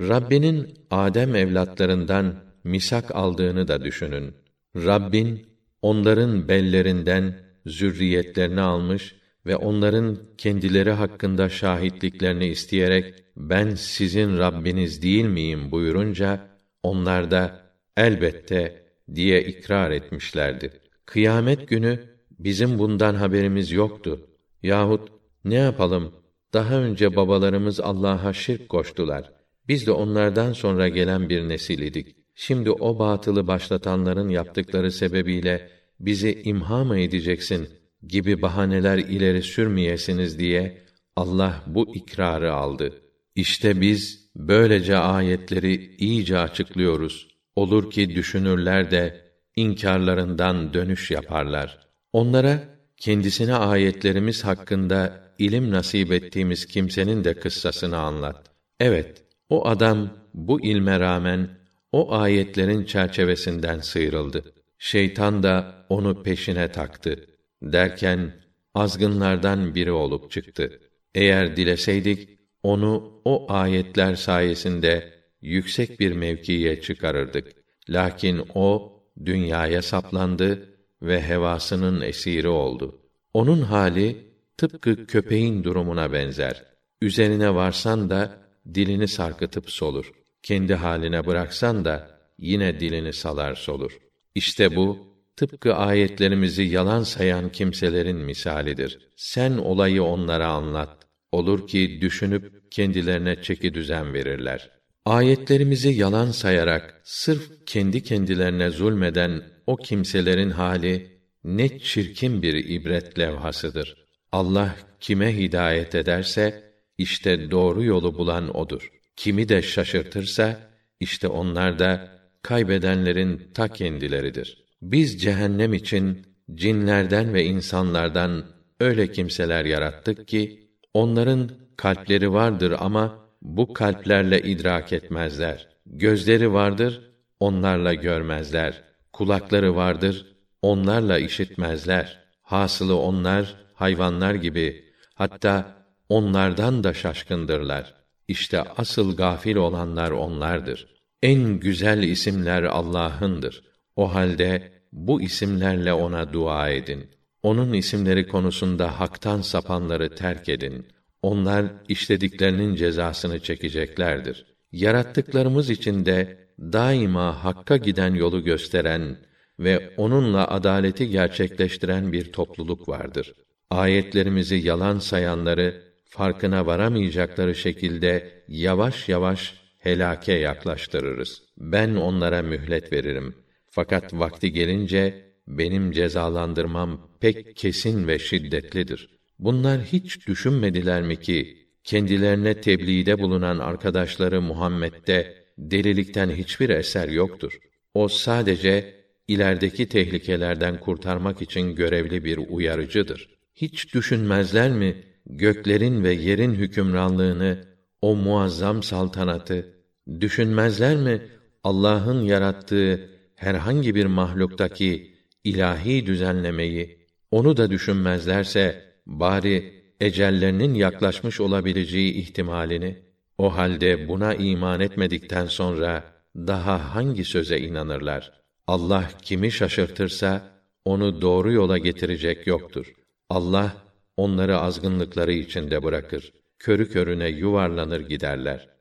Rabbinin Adem evlatlarından misak aldığını da düşünün. Rabbin onların bellerinden zürriyetlerini almış ve onların kendileri hakkında şahitliklerini isteyerek ben sizin Rabbiniz değil miyim buyurunca onlar da elbette diye ikrar etmişlerdi. Kıyamet günü bizim bundan haberimiz yoktu yahut ne yapalım daha önce babalarımız Allah'a şirk koştular. Biz de onlardan sonra gelen bir nesil idik. Şimdi o batılı başlatanların yaptıkları sebebiyle bizi imha mı edeceksin gibi bahaneler ileri sürmeyesiniz diye Allah bu ikrarı aldı. İşte biz böylece ayetleri iyice açıklıyoruz. Olur ki düşünürler de inkarlarından dönüş yaparlar. Onlara kendisine ayetlerimiz hakkında ilim nasip ettiğimiz kimsenin de kıssasını anlat. Evet, o adam bu ilme rağmen o ayetlerin çerçevesinden sıyrıldı. Şeytan da onu peşine taktı. Derken azgınlardan biri olup çıktı. Eğer dileseydik onu o ayetler sayesinde yüksek bir mevkiye çıkarırdık. Lakin o dünyaya saplandı ve hevasının esiri oldu. Onun hali tıpkı köpeğin durumuna benzer. Üzerine varsan da dilini sarkıtıp solur. Kendi haline bıraksan da yine dilini salar solur. İşte bu tıpkı ayetlerimizi yalan sayan kimselerin misalidir. Sen olayı onlara anlat. Olur ki düşünüp kendilerine çeki düzen verirler. Ayetlerimizi yalan sayarak sırf kendi kendilerine zulmeden o kimselerin hali ne çirkin bir ibret levhasıdır. Allah kime hidayet ederse işte doğru yolu bulan odur. Kimi de şaşırtırsa işte onlar da kaybedenlerin ta kendileridir. Biz cehennem için cinlerden ve insanlardan öyle kimseler yarattık ki onların kalpleri vardır ama bu kalplerle idrak etmezler. Gözleri vardır, onlarla görmezler. Kulakları vardır, onlarla işitmezler. Hasılı onlar hayvanlar gibi hatta onlardan da şaşkındırlar. İşte asıl gafil olanlar onlardır. En güzel isimler Allah'ındır. O halde bu isimlerle ona dua edin. Onun isimleri konusunda haktan sapanları terk edin. Onlar işlediklerinin cezasını çekeceklerdir. Yarattıklarımız içinde daima hakka giden yolu gösteren ve onunla adaleti gerçekleştiren bir topluluk vardır. Ayetlerimizi yalan sayanları farkına varamayacakları şekilde yavaş yavaş helake yaklaştırırız. Ben onlara mühlet veririm. Fakat vakti gelince benim cezalandırmam pek kesin ve şiddetlidir. Bunlar hiç düşünmediler mi ki kendilerine tebliğde bulunan arkadaşları Muhammed'de delilikten hiçbir eser yoktur. O sadece ilerideki tehlikelerden kurtarmak için görevli bir uyarıcıdır. Hiç düşünmezler mi göklerin ve yerin hükümranlığını, o muazzam saltanatı düşünmezler mi Allah'ın yarattığı herhangi bir mahluktaki ilahi düzenlemeyi onu da düşünmezlerse bari ecellerinin yaklaşmış olabileceği ihtimalini o halde buna iman etmedikten sonra daha hangi söze inanırlar? Allah kimi şaşırtırsa onu doğru yola getirecek yoktur. Allah onları azgınlıkları içinde bırakır. Körü körüne yuvarlanır giderler.